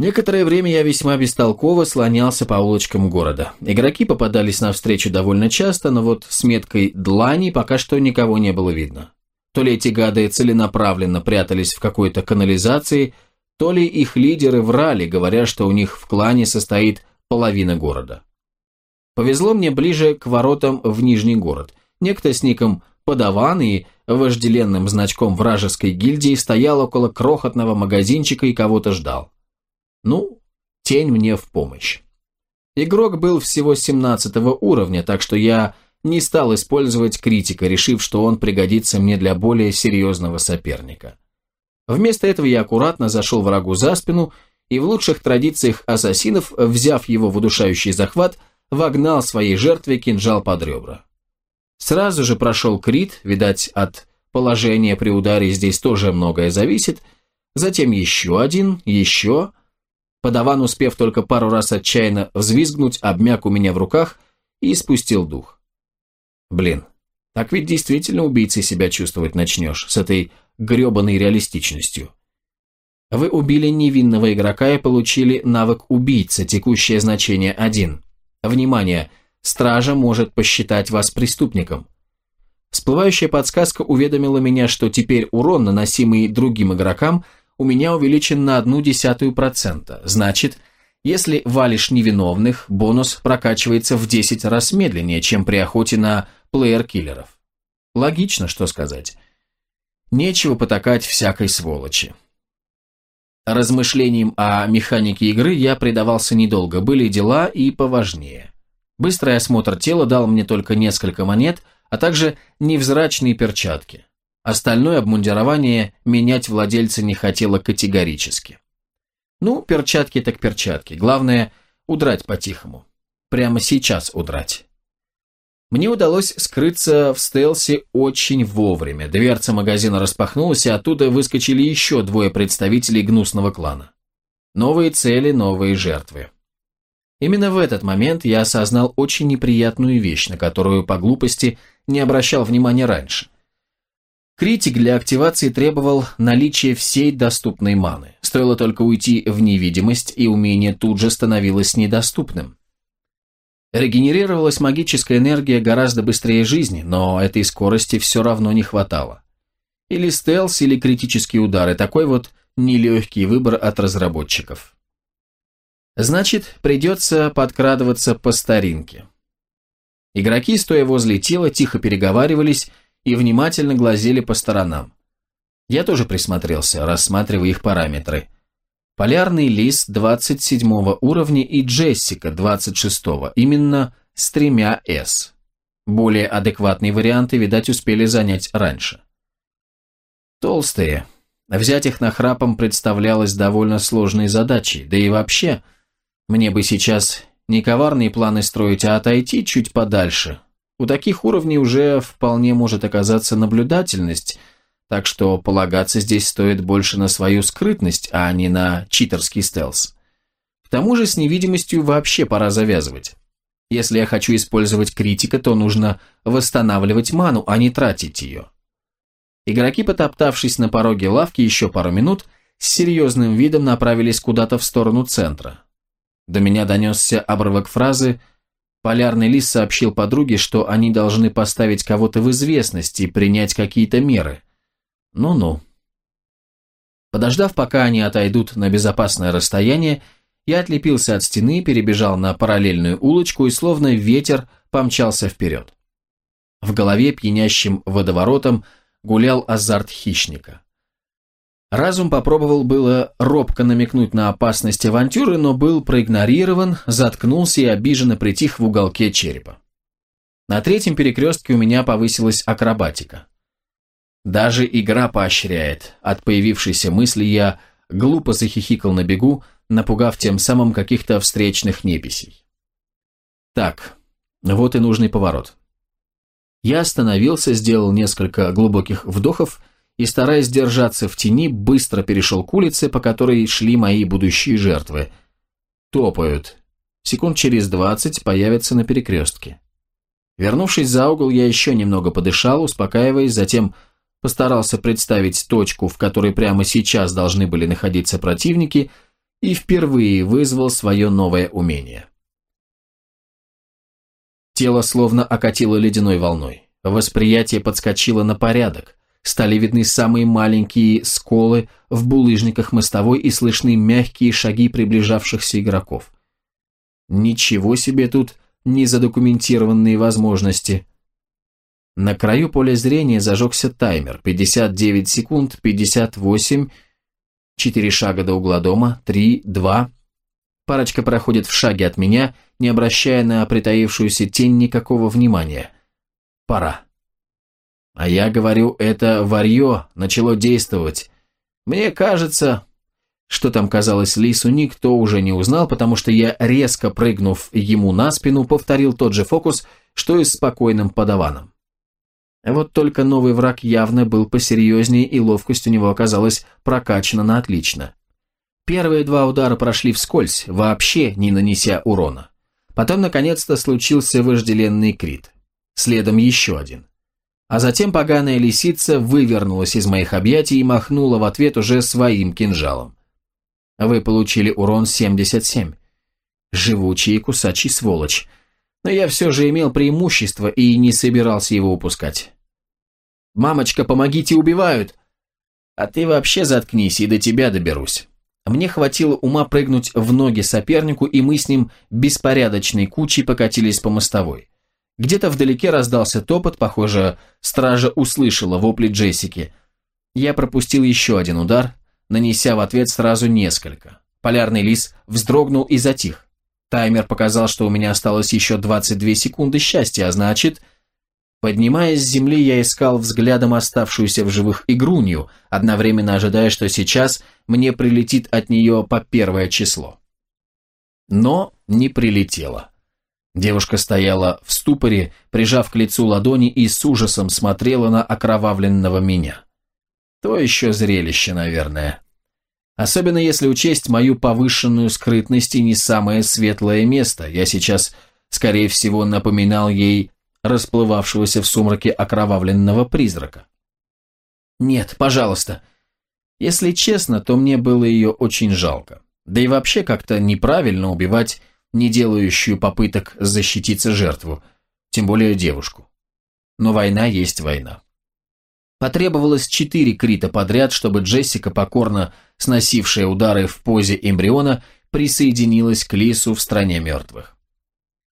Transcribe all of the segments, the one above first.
Некоторое время я весьма бестолково слонялся по улочкам города. Игроки попадались навстречу довольно часто, но вот с меткой «длани» пока что никого не было видно. То ли эти гады целенаправленно прятались в какой-то канализации, то ли их лидеры врали, говоря, что у них в клане состоит половина города. Повезло мне ближе к воротам в Нижний город. Некто с ником Подаван и вожделенным значком вражеской гильдии стоял около крохотного магазинчика и кого-то ждал. Ну, тень мне в помощь. Игрок был всего 17 уровня, так что я не стал использовать критика, решив, что он пригодится мне для более серьезного соперника. Вместо этого я аккуратно зашел врагу за спину и в лучших традициях ассасинов, взяв его в удушающий захват, вогнал своей жертве кинжал под ребра. Сразу же прошел крит, видать, от положения при ударе здесь тоже многое зависит, затем еще один, еще, Подаван, успев только пару раз отчаянно взвизгнуть, обмяк у меня в руках и спустил дух. Блин, так ведь действительно убийцей себя чувствовать начнешь, с этой гребаной реалистичностью. Вы убили невинного игрока и получили навык убийца, текущее значение 1. Внимание, стража может посчитать вас преступником. Всплывающая подсказка уведомила меня, что теперь урон, наносимый другим игрокам – у меня увеличен на одну десятую процента. Значит, если валишь невиновных, бонус прокачивается в 10 раз медленнее, чем при охоте на плеер-киллеров. Логично, что сказать. Нечего потакать всякой сволочи. Размышлениям о механике игры я предавался недолго, были дела и поважнее. Быстрый осмотр тела дал мне только несколько монет, а также невзрачные перчатки. Остальное обмундирование менять владельца не хотела категорически. Ну, перчатки так перчатки. Главное, удрать по-тихому. Прямо сейчас удрать. Мне удалось скрыться в стелсе очень вовремя. Дверца магазина распахнулась, и оттуда выскочили еще двое представителей гнусного клана. Новые цели, новые жертвы. Именно в этот момент я осознал очень неприятную вещь, на которую по глупости не обращал внимания раньше – Критик для активации требовал наличия всей доступной маны. Стоило только уйти в невидимость, и умение тут же становилось недоступным. Регенерировалась магическая энергия гораздо быстрее жизни, но этой скорости все равно не хватало. Или стелс, или критические удары, такой вот нелегкий выбор от разработчиков. Значит, придется подкрадываться по старинке. Игроки, стоя возле тела, тихо переговаривались и внимательно глазели по сторонам. Я тоже присмотрелся, рассматривая их параметры. Полярный лис 27 уровня и Джессика 26, именно с тремя «С». Более адекватные варианты, видать, успели занять раньше. Толстые. Взять их нахрапом представлялось довольно сложной задачей, да и вообще, мне бы сейчас не коварные планы строить, а отойти чуть подальше, у таких уровней уже вполне может оказаться наблюдательность, так что полагаться здесь стоит больше на свою скрытность, а не на читерский стелс. К тому же с невидимостью вообще пора завязывать. Если я хочу использовать критика, то нужно восстанавливать ману, а не тратить ее. Игроки, потоптавшись на пороге лавки еще пару минут, с серьезным видом направились куда-то в сторону центра. До меня донесся обрывок фразы Полярный лис сообщил подруге, что они должны поставить кого-то в известность и принять какие-то меры. Ну-ну. Подождав, пока они отойдут на безопасное расстояние, я отлепился от стены, перебежал на параллельную улочку и словно ветер помчался вперед. В голове пьянящим водоворотом гулял азарт хищника. Разум попробовал было робко намекнуть на опасность авантюры, но был проигнорирован, заткнулся и обиженно притих в уголке черепа. На третьем перекрестке у меня повысилась акробатика. Даже игра поощряет. От появившейся мысли я глупо захихикал на бегу, напугав тем самым каких-то встречных неписей. Так, вот и нужный поворот. Я остановился, сделал несколько глубоких вдохов и, стараясь держаться в тени, быстро перешел к улице, по которой шли мои будущие жертвы. Топают. Секунд через двадцать появятся на перекрестке. Вернувшись за угол, я еще немного подышал, успокаиваясь, затем постарался представить точку, в которой прямо сейчас должны были находиться противники, и впервые вызвал свое новое умение. Тело словно окатило ледяной волной. Восприятие подскочило на порядок. Стали видны самые маленькие сколы в булыжниках мостовой и слышны мягкие шаги приближавшихся игроков. Ничего себе тут незадокументированные возможности. На краю поля зрения зажегся таймер. 59 секунд, 58, 4 шага до угла дома, 3, 2. Парочка проходит в шаге от меня, не обращая на притаившуюся тень никакого внимания. Пора. А я говорю, это варье начало действовать. Мне кажется, что там казалось Лису, никто уже не узнал, потому что я, резко прыгнув ему на спину, повторил тот же фокус, что и с спокойным подаваном. Вот только новый враг явно был посерьезнее, и ловкость у него оказалась прокачана на отлично. Первые два удара прошли вскользь, вообще не нанеся урона. Потом, наконец-то, случился вожделенный крит. Следом еще один. А затем поганая лисица вывернулась из моих объятий и махнула в ответ уже своим кинжалом. Вы получили урон 77. Живучий кусачий сволочь. Но я все же имел преимущество и не собирался его упускать. «Мамочка, помогите, убивают!» «А ты вообще заткнись, и до тебя доберусь». Мне хватило ума прыгнуть в ноги сопернику, и мы с ним беспорядочной кучей покатились по мостовой. Где-то вдалеке раздался топот, похоже, стража услышала вопли Джессики. Я пропустил еще один удар, нанеся в ответ сразу несколько. Полярный лис вздрогнул и затих. Таймер показал, что у меня осталось еще 22 секунды счастья, а значит... Поднимаясь с земли, я искал взглядом оставшуюся в живых игрунью, одновременно ожидая, что сейчас мне прилетит от нее по первое число. Но не прилетело. Девушка стояла в ступоре, прижав к лицу ладони и с ужасом смотрела на окровавленного меня. То еще зрелище, наверное. Особенно если учесть мою повышенную скрытность и не самое светлое место. Я сейчас, скорее всего, напоминал ей расплывавшегося в сумраке окровавленного призрака. «Нет, пожалуйста». Если честно, то мне было ее очень жалко. Да и вообще как-то неправильно убивать не делающую попыток защититься жертву, тем более девушку. Но война есть война. Потребовалось четыре крита подряд, чтобы Джессика, покорно сносившая удары в позе эмбриона, присоединилась к Лису в стране мертвых.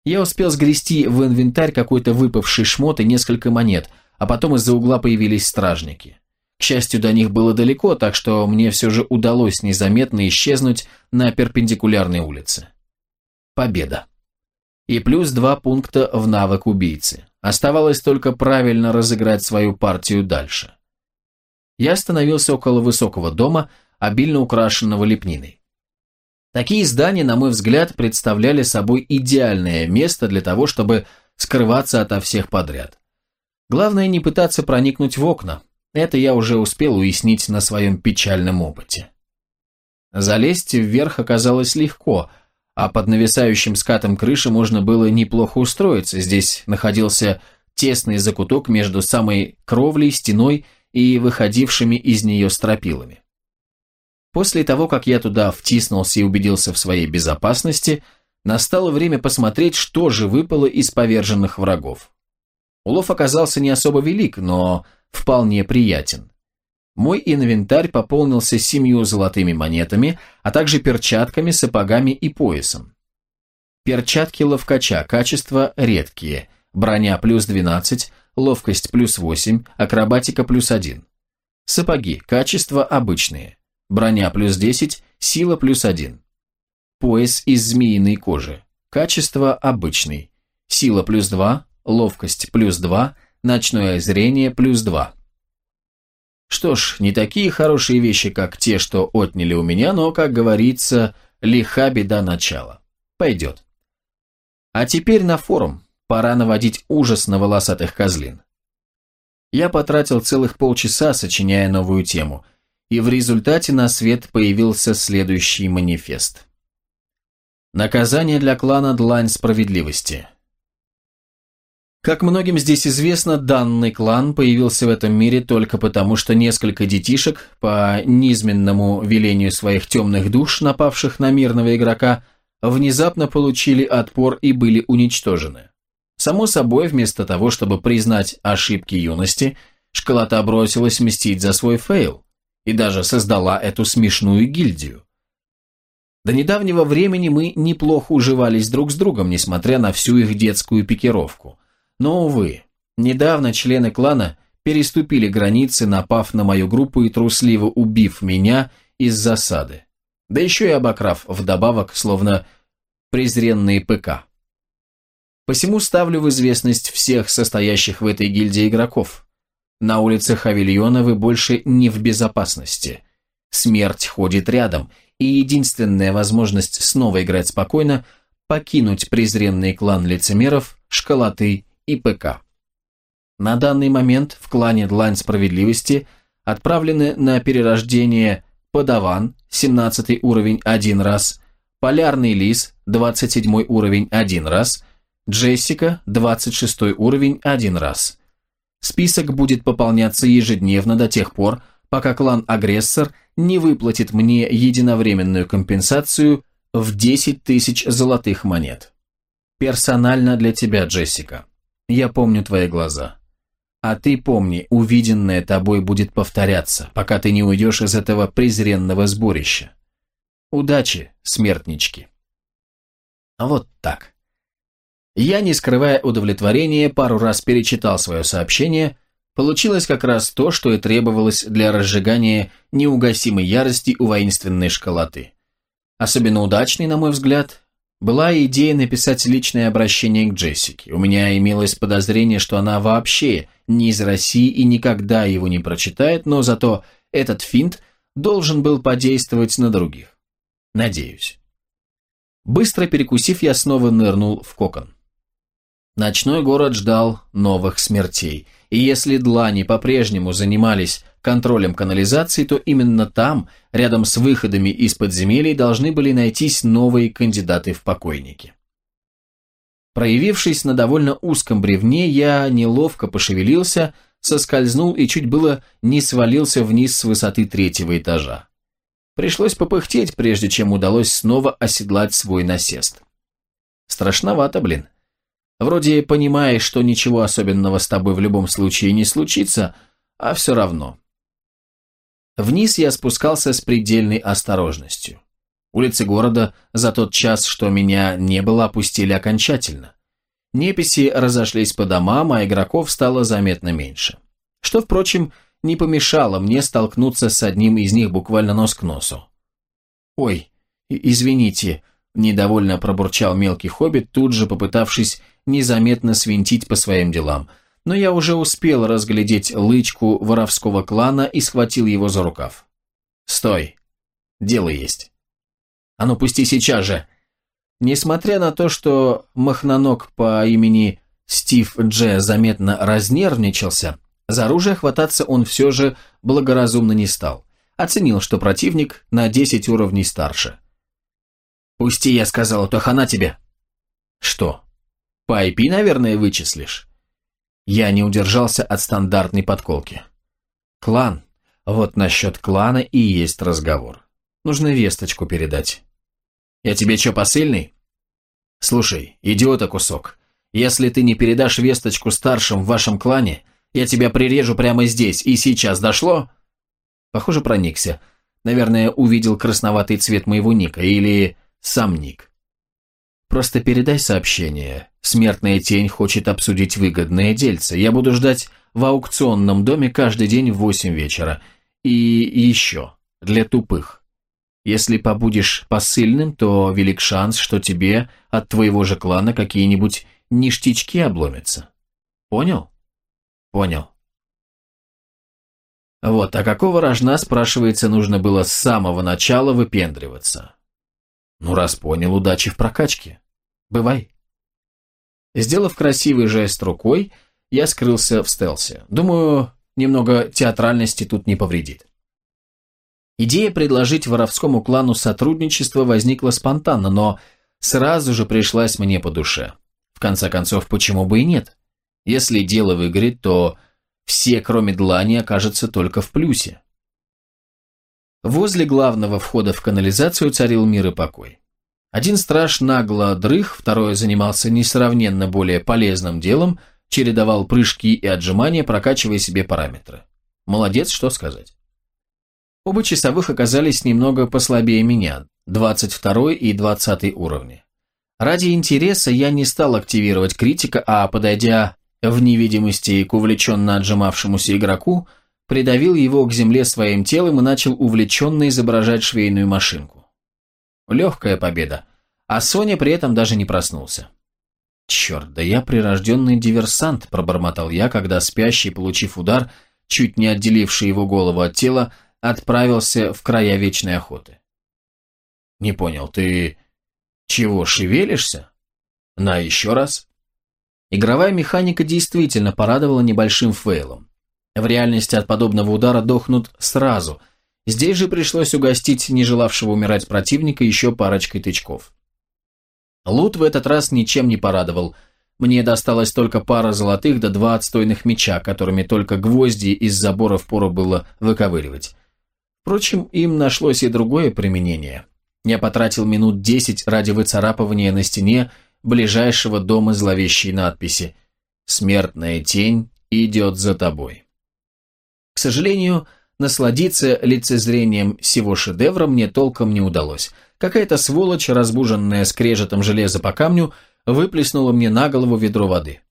Я успел сгрести в инвентарь какой-то выпавший шмот и несколько монет, а потом из-за угла появились стражники. К счастью, до них было далеко, так что мне все же удалось незаметно исчезнуть на перпендикулярной улице. Победа. И плюс два пункта в навык убийцы. Оставалось только правильно разыграть свою партию дальше. Я остановился около высокого дома, обильно украшенного лепниной. Такие здания, на мой взгляд, представляли собой идеальное место для того, чтобы скрываться ото всех подряд. Главное не пытаться проникнуть в окна. Это я уже успел уяснить на своем печальном опыте. Залезть вверх оказалось легко, а под нависающим скатом крыши можно было неплохо устроиться. Здесь находился тесный закуток между самой кровлей, стеной и выходившими из нее стропилами. После того, как я туда втиснулся и убедился в своей безопасности, настало время посмотреть, что же выпало из поверженных врагов. Улов оказался не особо велик, но вполне приятен. Мой инвентарь пополнился семью золотыми монетами, а также перчатками, сапогами и поясом. Перчатки ловкача, качество редкие, броня плюс 12, ловкость плюс 8, акробатика плюс 1. Сапоги, качество обычные, броня плюс 10, сила плюс 1. Пояс из змеиной кожи, качество обычный, сила плюс 2, ловкость плюс 2, ночное зрение плюс 2. Что ж, не такие хорошие вещи, как те, что отняли у меня, но, как говорится, лиха беда начала. Пойдет. А теперь на форум. Пора наводить ужас на волосатых козлин. Я потратил целых полчаса, сочиняя новую тему, и в результате на свет появился следующий манифест. Наказание для клана Длань Справедливости. Как многим здесь известно, данный клан появился в этом мире только потому, что несколько детишек, по низменному велению своих темных душ, напавших на мирного игрока, внезапно получили отпор и были уничтожены. Само собой, вместо того, чтобы признать ошибки юности, школота бросилась мстить за свой фейл и даже создала эту смешную гильдию. До недавнего времени мы неплохо уживались друг с другом, несмотря на всю их детскую пикировку. Но, увы, недавно члены клана переступили границы, напав на мою группу и трусливо убив меня из засады. Да еще и обокрав вдобавок, словно презренные ПК. Посему ставлю в известность всех состоящих в этой гильдии игроков. На улицах Авильона вы больше не в безопасности. Смерть ходит рядом, и единственная возможность снова играть спокойно – покинуть презренный клан лицемеров, школоты и ПК. На данный момент в клане Длань Справедливости отправлены на перерождение Подаван, 17 уровень один раз, Полярный Лис, 27 уровень один раз, Джессика, 26 уровень один раз. Список будет пополняться ежедневно до тех пор, пока клан-агрессор не выплатит мне единовременную компенсацию в 10 тысяч золотых монет. Персонально для тебя, Джессика. Я помню твои глаза. А ты помни, увиденное тобой будет повторяться, пока ты не уйдешь из этого презренного сборища. Удачи, смертнички. Вот так. Я, не скрывая удовлетворения, пару раз перечитал свое сообщение. Получилось как раз то, что и требовалось для разжигания неугасимой ярости у воинственной школоты. Особенно удачной, на мой взгляд, была идея написать личное обращение к Джессике. У меня имелось подозрение, что она вообще не из России и никогда его не прочитает, но зато этот финт должен был подействовать на других. Надеюсь. Быстро перекусив, я снова нырнул в кокон. Ночной город ждал новых смертей, и если длани по-прежнему занимались контролем канализации, то именно там, рядом с выходами из подземелий, должны были найтись новые кандидаты в покойники. Проявившись на довольно узком бревне, я неловко пошевелился, соскользнул и чуть было не свалился вниз с высоты третьего этажа. Пришлось попыхтеть, прежде чем удалось снова оседлать свой насест. Страшновато, блин. Вроде понимаешь, что ничего особенного с тобой в любом случае не случится, а все равно. Вниз я спускался с предельной осторожностью. Улицы города за тот час, что меня не было, опустили окончательно. Неписи разошлись по домам, а игроков стало заметно меньше. Что, впрочем, не помешало мне столкнуться с одним из них буквально нос к носу. «Ой, извините», – недовольно пробурчал мелкий хоббит, тут же попытавшись незаметно свинтить по своим делам. Но я уже успел разглядеть лычку воровского клана и схватил его за рукав. «Стой! Дело есть!» «А ну пусти сейчас же!» Несмотря на то, что махноног по имени Стив Дже заметно разнервничался, за оружие хвататься он все же благоразумно не стал. Оценил, что противник на 10 уровней старше. «Пусти, я сказал, а то хана тебе!» «Что, по IP, наверное, вычислишь. Я не удержался от стандартной подколки. Клан. Вот насчет клана и есть разговор. Нужно весточку передать. Я тебе что, посыльный? Слушай, идиота кусок. Если ты не передашь весточку старшим в вашем клане, я тебя прирежу прямо здесь и сейчас. Дошло? Похоже, проникся. Наверное, увидел красноватый цвет моего ника или сам ник. Просто передай сообщение. Смертная тень хочет обсудить выгодное дельце. Я буду ждать в аукционном доме каждый день в восемь вечера. И еще, для тупых. Если побудешь посыльным, то велик шанс, что тебе от твоего же клана какие-нибудь ништячки обломятся. Понял? Понял. Вот, а какого рожна, спрашивается, нужно было с самого начала выпендриваться? Ну, раз понял, удачи в прокачке. Бывай. Сделав красивый жест рукой, я скрылся в стелсе. Думаю, немного театральности тут не повредит. Идея предложить воровскому клану сотрудничество возникла спонтанно, но сразу же пришлась мне по душе. В конце концов, почему бы и нет? Если дело выгорит, то все, кроме длани, окажутся только в плюсе. Возле главного входа в канализацию царил мир и покой. Один страж нагло дрых, второй занимался несравненно более полезным делом, чередовал прыжки и отжимания, прокачивая себе параметры. Молодец, что сказать. Оба часовых оказались немного послабее меня, 22 и 20 уровни. Ради интереса я не стал активировать критика, а, подойдя в невидимости к увлеченно отжимавшемуся игроку, придавил его к земле своим телом и начал увлеченно изображать швейную машинку. Легкая победа, а Соня при этом даже не проснулся. «Черт, да я прирожденный диверсант», – пробормотал я, когда спящий, получив удар, чуть не отделивший его голову от тела, отправился в края вечной охоты. «Не понял, ты чего, шевелишься? На еще раз?» Игровая механика действительно порадовала небольшим фейлом. В реальности от подобного удара дохнут сразу. Здесь же пришлось угостить не желавшего умирать противника еще парочкой тычков. Лут в этот раз ничем не порадовал. Мне досталось только пара золотых да два отстойных меча, которыми только гвозди из забора впору было выковыривать. Впрочем, им нашлось и другое применение. Я потратил минут десять ради выцарапывания на стене ближайшего дома зловещей надписи «Смертная тень идет за тобой». К сожалению, насладиться лицезрением всего шедевра мне толком не удалось. Какая-то сволочь, разбуженная скрежетом железа по камню, выплеснула мне на голову ведро воды.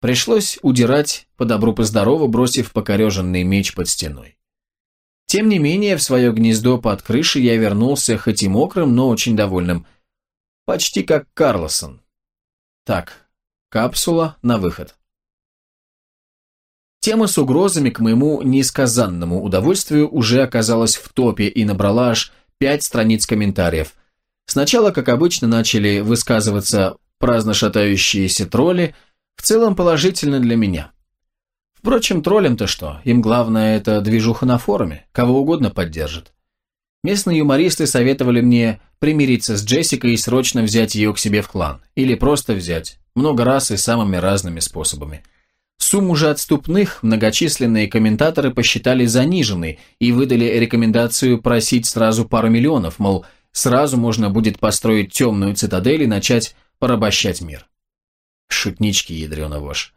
Пришлось удирать по добру по здорову, бросив покореженный меч под стеной. Тем не менее, в свое гнездо под крышей я вернулся хоть и мокрым, но очень довольным. Почти как Карлосон. Так, капсула на выход. Тема с угрозами к моему несказанному удовольствию уже оказалась в топе и набрала аж пять страниц комментариев. Сначала, как обычно, начали высказываться праздно шатающиеся тролли, в целом положительно для меня. Впрочем, троллям-то что, им главное это движуха на форуме, кого угодно поддержит. Местные юмористы советовали мне примириться с Джессикой и срочно взять ее к себе в клан. Или просто взять. Много раз и самыми разными способами. Сумму же отступных многочисленные комментаторы посчитали заниженной и выдали рекомендацию просить сразу пару миллионов, мол, сразу можно будет построить темную цитадель и начать порабощать мир. Шутнички, ядрёна вошь.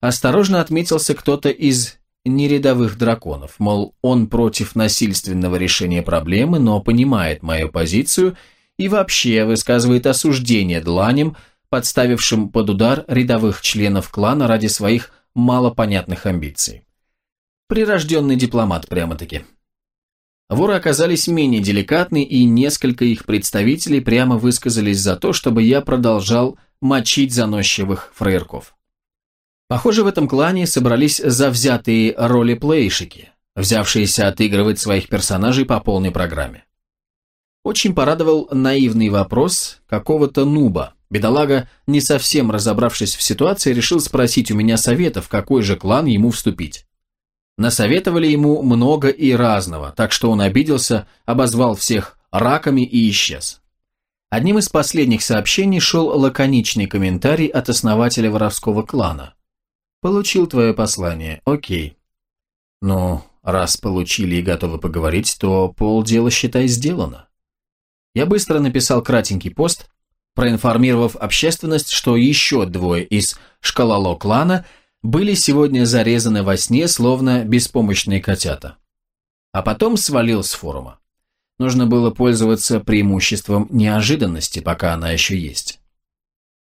Осторожно отметился кто-то из нерядовых драконов, мол, он против насильственного решения проблемы, но понимает мою позицию и вообще высказывает осуждение дланям, подставившим под удар рядовых членов клана ради своих малопонятных амбиций. Прирожденный дипломат прямо-таки. Воры оказались менее деликатны, и несколько их представителей прямо высказались за то, чтобы я продолжал мочить заносчивых фраерков. Похоже, в этом клане собрались завзятые ролеплейщики, взявшиеся отыгрывать своих персонажей по полной программе. Очень порадовал наивный вопрос какого-то нуба. Бедолага, не совсем разобравшись в ситуации, решил спросить у меня совета, в какой же клан ему вступить. Насоветовали ему много и разного, так что он обиделся, обозвал всех раками и исчез. Одним из последних сообщений шел лаконичный комментарий от основателя воровского клана. Получил твое послание, окей. Ну, раз получили и готовы поговорить, то полдела, считай, сделано. Я быстро написал кратенький пост, проинформировав общественность, что еще двое из шкалало клана были сегодня зарезаны во сне, словно беспомощные котята. А потом свалил с форума. Нужно было пользоваться преимуществом неожиданности, пока она еще есть.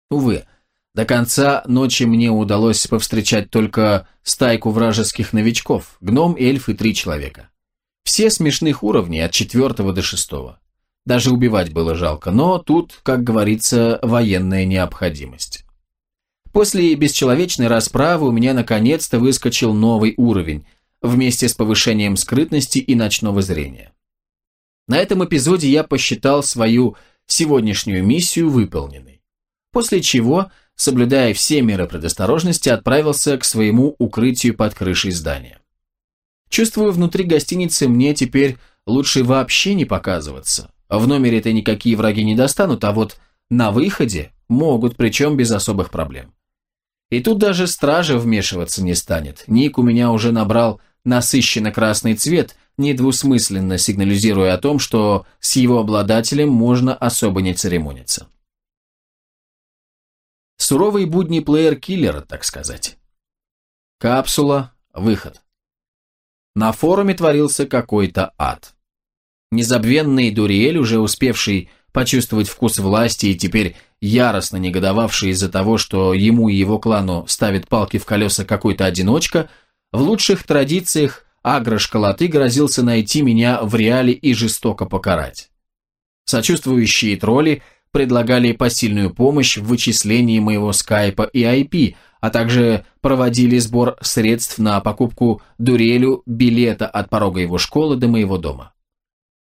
Увы, до конца ночи мне удалось повстречать только стайку вражеских новичков, гном, эльф и три человека. Все смешных уровней, от четвертого до шестого. Даже убивать было жалко, но тут, как говорится, военная необходимость. После бесчеловечной расправы у меня наконец-то выскочил новый уровень, вместе с повышением скрытности и ночного зрения. На этом эпизоде я посчитал свою сегодняшнюю миссию выполненной. После чего соблюдая все меры предосторожности, отправился к своему укрытию под крышей здания. Чувствую, внутри гостиницы мне теперь лучше вообще не показываться. В номере-то никакие враги не достанут, а вот на выходе могут, причем без особых проблем. И тут даже стража вмешиваться не станет. Ник у меня уже набрал насыщенно красный цвет, недвусмысленно сигнализируя о том, что с его обладателем можно особо не церемониться. Суровый будни плеер-киллера, так сказать. Капсула, выход. На форуме творился какой-то ад. Незабвенный Дуриэль, уже успевший почувствовать вкус власти и теперь яростно негодовавший из-за того, что ему и его клану ставит палки в колеса какой-то одиночка, в лучших традициях агро-школоты грозился найти меня в реале и жестоко покарать. Сочувствующие тролли предлагали посильную помощь в вычислении моего скайпа и IP, а также проводили сбор средств на покупку Дурелю билета от порога его школы до моего дома.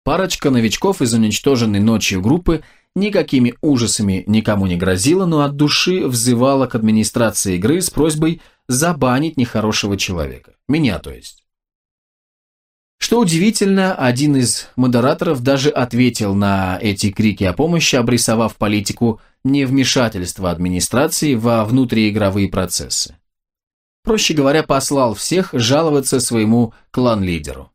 Парочка новичков из уничтоженной ночью группы никакими ужасами никому не грозила, но от души взывала к администрации игры с просьбой забанить нехорошего человека. Меня, то есть. Что удивительно, один из модераторов даже ответил на эти крики о помощи, обрисовав политику невмешательства администрации во внутриигровые процессы. Проще говоря, послал всех жаловаться своему клан-лидеру.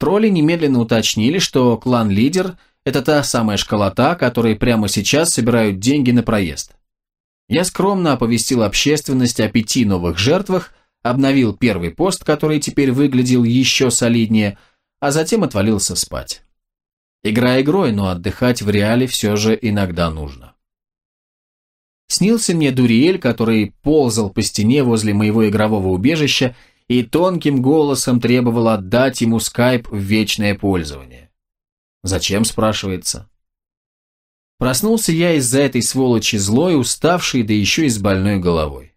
Тролли немедленно уточнили, что клан-лидер – это та самая школота, которые прямо сейчас собирают деньги на проезд. Я скромно оповестил общественность о пяти новых жертвах, обновил первый пост, который теперь выглядел еще солиднее, а затем отвалился спать. Игра игрой, но отдыхать в реале все же иногда нужно. Снился мне Дуриэль, который ползал по стене возле моего игрового убежища и тонким голосом требовал отдать ему скайп в вечное пользование. Зачем, спрашивается? Проснулся я из-за этой сволочи злой, уставший, да еще и с больной головой.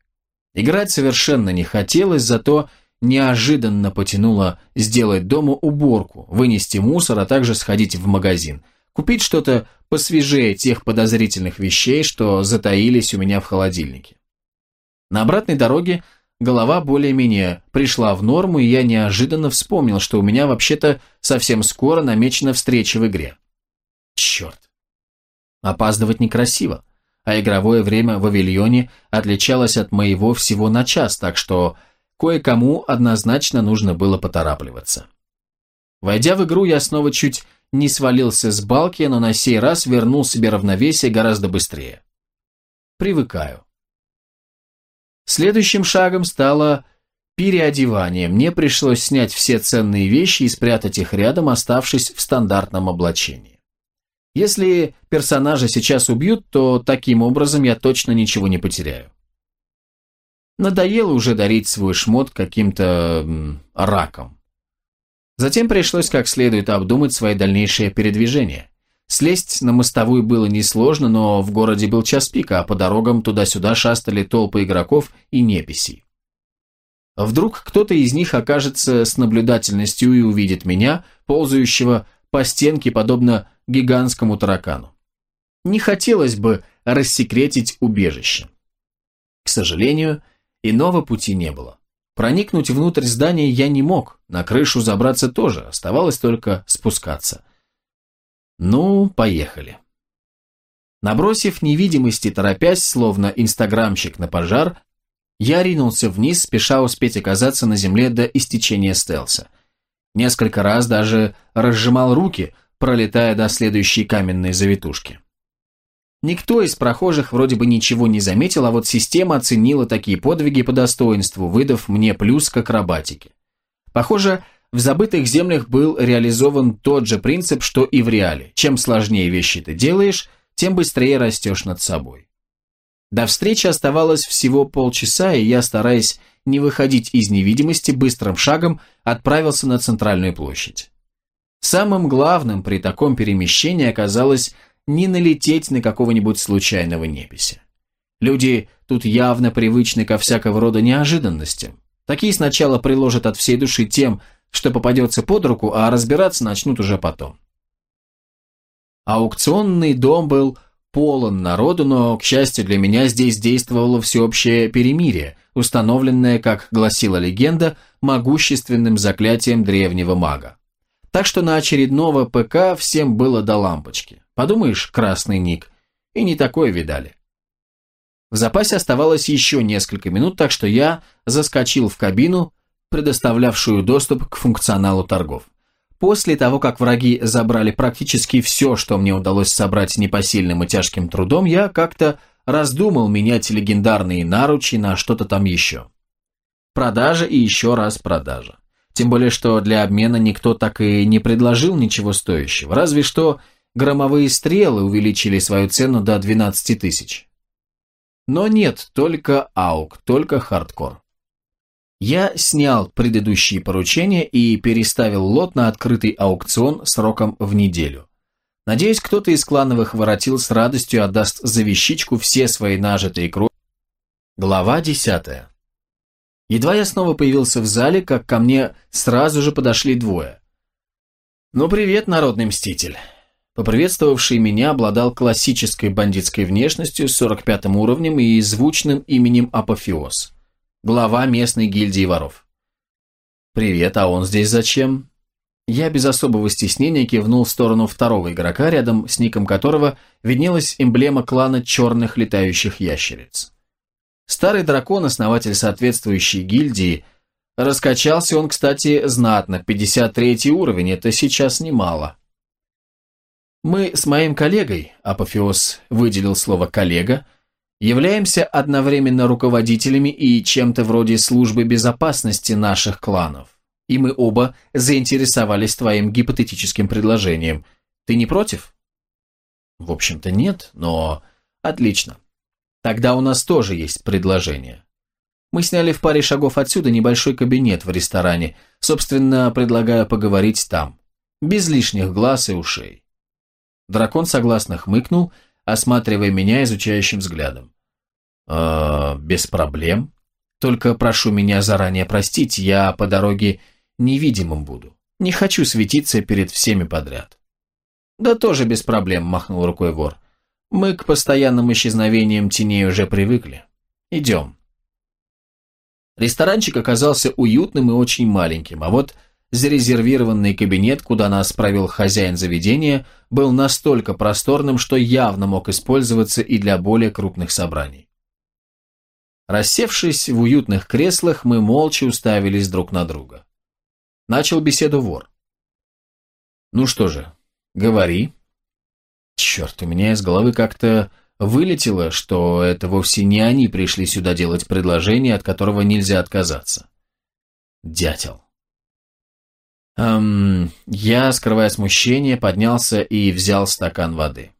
Играть совершенно не хотелось, зато неожиданно потянуло сделать дома уборку, вынести мусор, а также сходить в магазин, купить что-то посвежее тех подозрительных вещей, что затаились у меня в холодильнике. На обратной дороге голова более-менее пришла в норму, и я неожиданно вспомнил, что у меня вообще-то совсем скоро намечена встреча в игре. Черт. Опаздывать некрасиво, а игровое время в Авильоне отличалось от моего всего на час, так что кое-кому однозначно нужно было поторапливаться. Войдя в игру, я снова чуть не свалился с балки, но на сей раз вернул себе равновесие гораздо быстрее. Привыкаю. Следующим шагом стало переодевание. Мне пришлось снять все ценные вещи и спрятать их рядом, оставшись в стандартном облачении. Если персонажа сейчас убьют, то таким образом я точно ничего не потеряю. Надоело уже дарить свой шмот каким-то раком. Затем пришлось как следует обдумать свои дальнейшие передвижения. Слезть на мостовую было несложно, но в городе был час пика, а по дорогам туда-сюда шастали толпы игроков и неписей. Вдруг кто-то из них окажется с наблюдательностью и увидит меня, ползающего по стенке, подобно гигантскому таракану. Не хотелось бы рассекретить убежище. К сожалению, иного пути не было. Проникнуть внутрь здания я не мог, на крышу забраться тоже, оставалось только спускаться. Ну, поехали. Набросив невидимости, торопясь, словно инстаграмщик на пожар, я ринулся вниз, спеша успеть оказаться на земле до истечения стелса. Несколько раз даже разжимал руки, пролетая до следующей каменной завитушки. Никто из прохожих вроде бы ничего не заметил, а вот система оценила такие подвиги по достоинству, выдав мне плюс к акробатике. Похоже, в забытых землях был реализован тот же принцип, что и в реале. Чем сложнее вещи ты делаешь, тем быстрее растешь над собой. До встречи оставалось всего полчаса, и я, стараясь не выходить из невидимости, быстрым шагом отправился на центральную площадь. Самым главным при таком перемещении оказалось не налететь на какого-нибудь случайного непися. Люди тут явно привычны ко всякого рода неожиданностям. Такие сначала приложат от всей души тем, что попадется под руку, а разбираться начнут уже потом. Аукционный дом был полон народу, но, к счастью для меня, здесь действовало всеобщее перемирие, установленное, как гласила легенда, могущественным заклятием древнего мага. Так что на очередного ПК всем было до лампочки. Подумаешь, красный ник. И не такое видали. В запасе оставалось еще несколько минут, так что я заскочил в кабину, предоставлявшую доступ к функционалу торгов. После того, как враги забрали практически все, что мне удалось собрать непосильным и тяжким трудом, я как-то раздумал менять легендарные наручи на что-то там еще. Продажа и еще раз продажа. Тем более, что для обмена никто так и не предложил ничего стоящего, разве что громовые стрелы увеличили свою цену до 12 тысяч. Но нет, только аук, только хардкор. Я снял предыдущие поручения и переставил лот на открытый аукцион сроком в неделю. Надеюсь, кто-то из клановых воротил с радостью отдаст за вещичку все свои нажитые кровь. Глава десятая. Едва я снова появился в зале, как ко мне сразу же подошли двое. «Ну, привет, народный мститель!» Поприветствовавший меня обладал классической бандитской внешностью с 45 уровнем и звучным именем Апофеоз. Глава местной гильдии воров. «Привет, а он здесь зачем?» Я без особого стеснения кивнул в сторону второго игрока, рядом с ником которого виднелась эмблема клана черных летающих ящериц. Старый дракон, основатель соответствующей гильдии, раскачался он, кстати, знатно, 53 уровень, это сейчас немало. Мы с моим коллегой, Апофеоз выделил слово «коллега», являемся одновременно руководителями и чем-то вроде службы безопасности наших кланов. И мы оба заинтересовались твоим гипотетическим предложением. Ты не против? В общем-то нет, но... Отлично. Тогда у нас тоже есть предложение. Мы сняли в паре шагов отсюда небольшой кабинет в ресторане. Собственно, предлагаю поговорить там. Без лишних глаз и ушей. Дракон согласно хмыкнул, осматривая меня изучающим взглядом. «Э, «Без проблем. Только прошу меня заранее простить, я по дороге невидимым буду. Не хочу светиться перед всеми подряд». «Да тоже без проблем», – махнул рукой вор. Мы к постоянным исчезновениям теней уже привыкли. Идем. Ресторанчик оказался уютным и очень маленьким, а вот зарезервированный кабинет, куда нас провел хозяин заведения, был настолько просторным, что явно мог использоваться и для более крупных собраний. Рассевшись в уютных креслах, мы молча уставились друг на друга. Начал беседу вор. «Ну что же, говори», Черт, у меня из головы как-то вылетело, что это вовсе не они пришли сюда делать предложение, от которого нельзя отказаться. Дятел. Эм, я, скрывая смущение, поднялся и взял стакан воды.